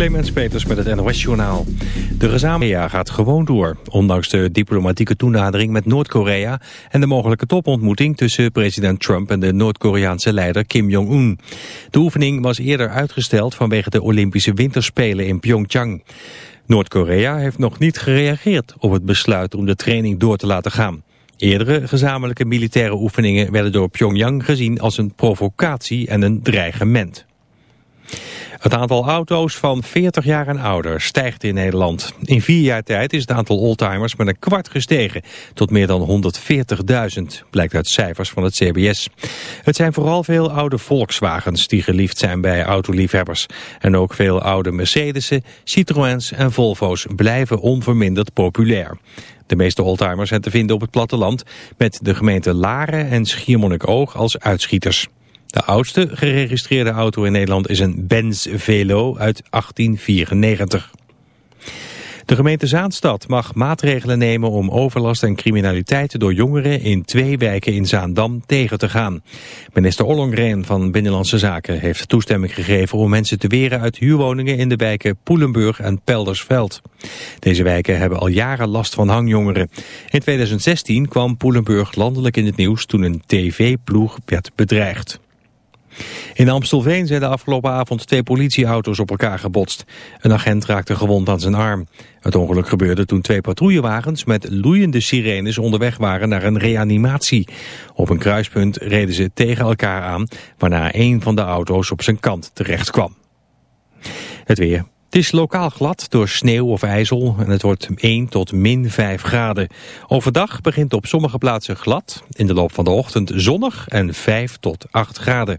Clemens Peters met het NOS-journaal. De gezamenlijke gaat gewoon door, ondanks de diplomatieke toenadering met Noord-Korea... en de mogelijke topontmoeting tussen president Trump en de Noord-Koreaanse leider Kim Jong-un. De oefening was eerder uitgesteld vanwege de Olympische Winterspelen in Pyeongchang. Noord-Korea heeft nog niet gereageerd op het besluit om de training door te laten gaan. Eerdere gezamenlijke militaire oefeningen werden door Pyongyang gezien als een provocatie en een dreigement. Het aantal auto's van 40 jaar en ouder stijgt in Nederland. In vier jaar tijd is het aantal oldtimers met een kwart gestegen tot meer dan 140.000, blijkt uit cijfers van het CBS. Het zijn vooral veel oude Volkswagens die geliefd zijn bij autoliefhebbers. En ook veel oude Mercedes'en, Citroëns en Volvo's blijven onverminderd populair. De meeste oldtimers zijn te vinden op het platteland, met de gemeente Laren en Schiermonnikoog als uitschieters. De oudste geregistreerde auto in Nederland is een Benz Velo uit 1894. De gemeente Zaanstad mag maatregelen nemen om overlast en criminaliteit door jongeren in twee wijken in Zaandam tegen te gaan. Minister Ollongren van Binnenlandse Zaken heeft toestemming gegeven om mensen te weren uit huurwoningen in de wijken Poelenburg en Peldersveld. Deze wijken hebben al jaren last van hangjongeren. In 2016 kwam Poelenburg landelijk in het nieuws toen een tv-ploeg werd bedreigd. In Amstelveen zijn de afgelopen avond twee politieauto's op elkaar gebotst. Een agent raakte gewond aan zijn arm. Het ongeluk gebeurde toen twee patrouillewagens met loeiende sirenes onderweg waren naar een reanimatie. Op een kruispunt reden ze tegen elkaar aan, waarna een van de auto's op zijn kant terecht kwam. Het weer. Het is lokaal glad door sneeuw of ijzel en het wordt 1 tot min 5 graden. Overdag begint op sommige plaatsen glad, in de loop van de ochtend zonnig en 5 tot 8 graden.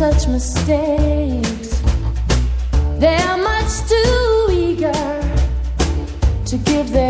such mistakes. They are much too eager to give their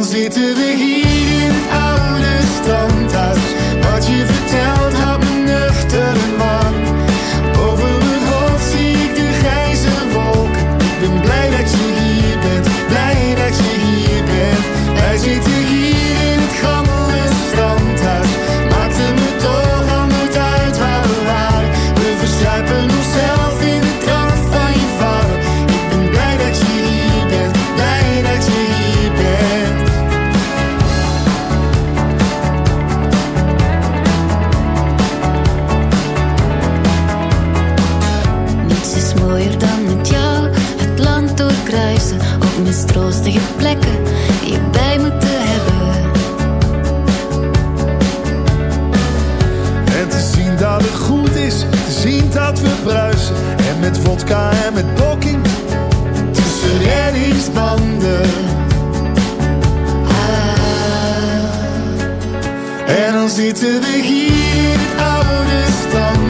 dan zitten we hier. vodka en met bokking tussen reddingsbanden. Ah. En dan zitten we hier in het oude stand.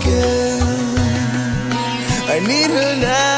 again. I need her now.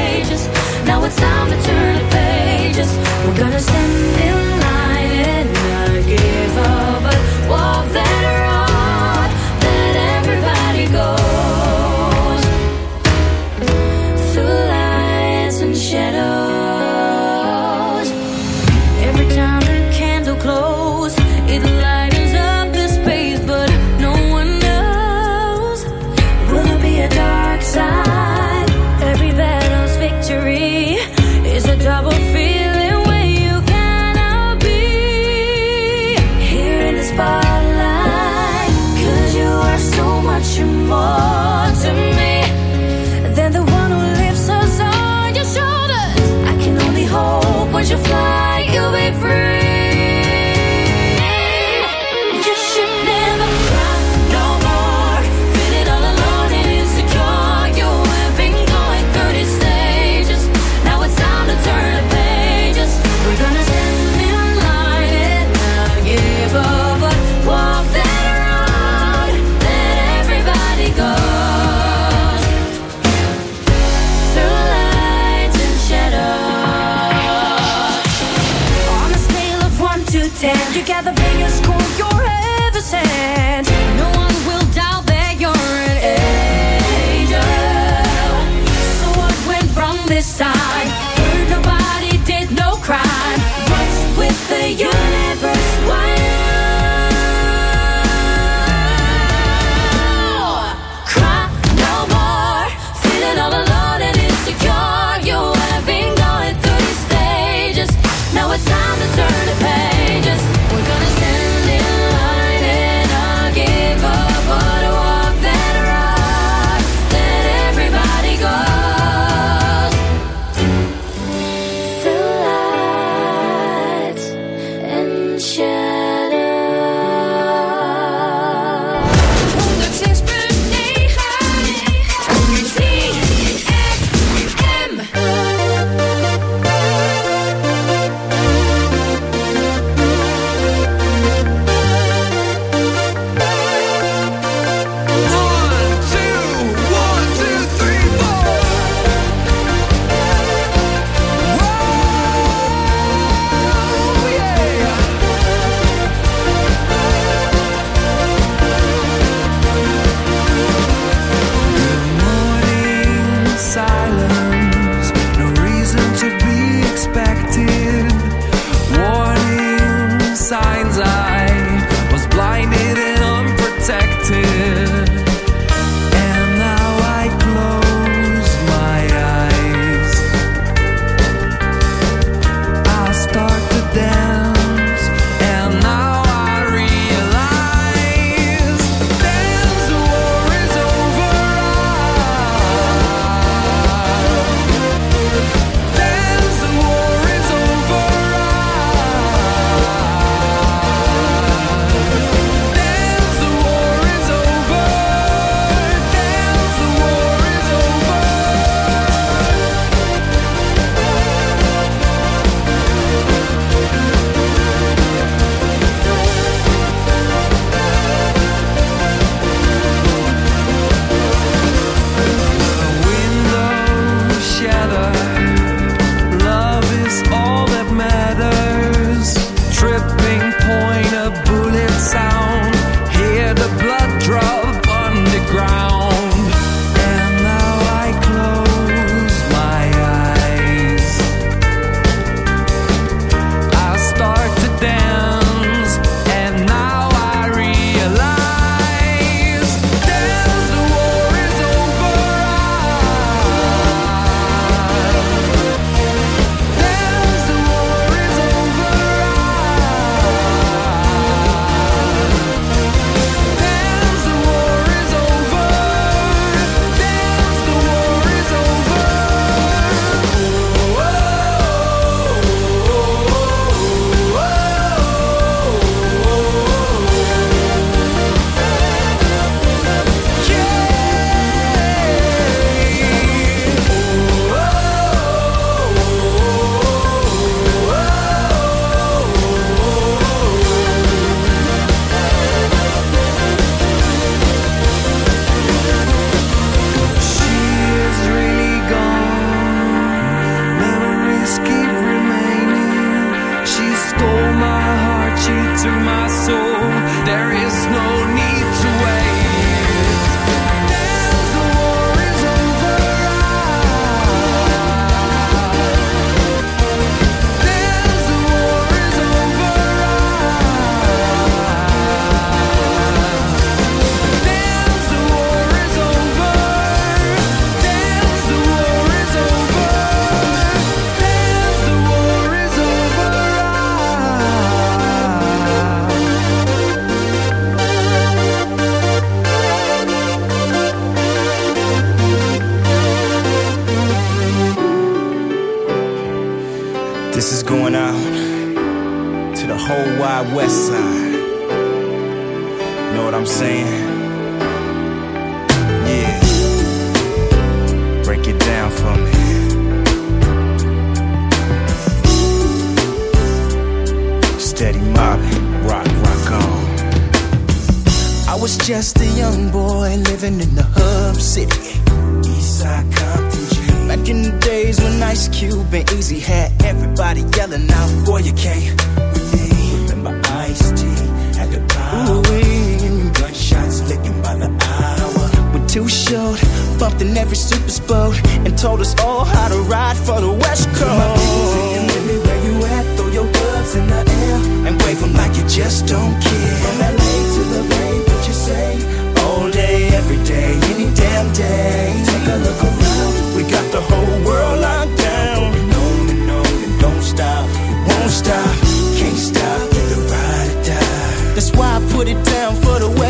We're gonna send it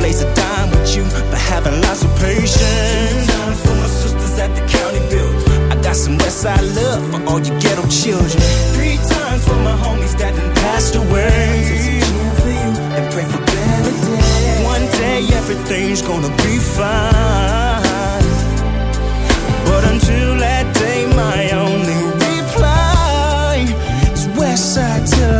Blaze a dime with you for having lots of patience. Two times for my sisters at the county build. I got some Westside love for all you ghetto children. Three times for my homies that done passed away. For you and pray for better days. One day everything's gonna be fine. But until that day, my only reply is Westside till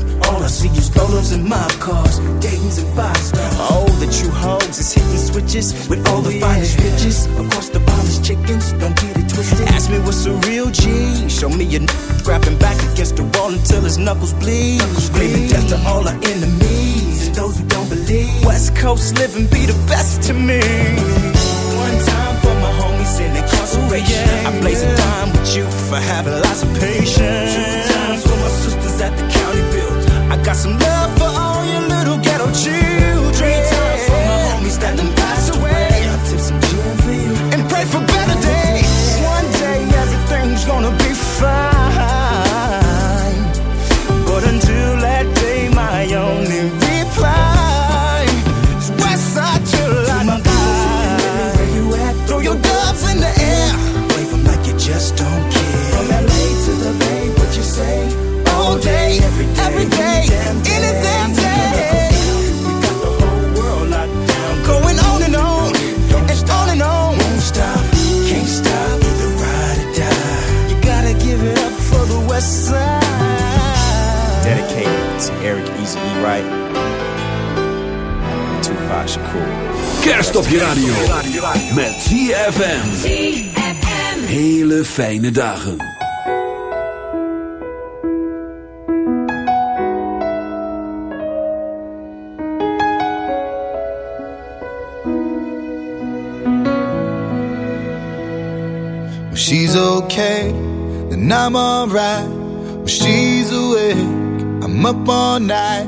Rolos and mob cars, Dayton's and five stars. Oh, the true hoes is hitting switches with all the finest riches. Of course, the polished chickens, don't get it twisted. Ask me what's a real G. Show me a n- grabbing back against the wall until his knuckles bleed. Screaming death to all our enemies and those who don't believe. West Coast living be the best to me. One time for my homies in incarceration. I blaze a dime with you for having lots of patience. Two times for my sisters at the county build. I got some love Wright. Tupac Shakur. Kerst op je radio. Met ZFM. Hele fijne dagen. She's okay, then I'm alright. When she's awake, I'm up all night,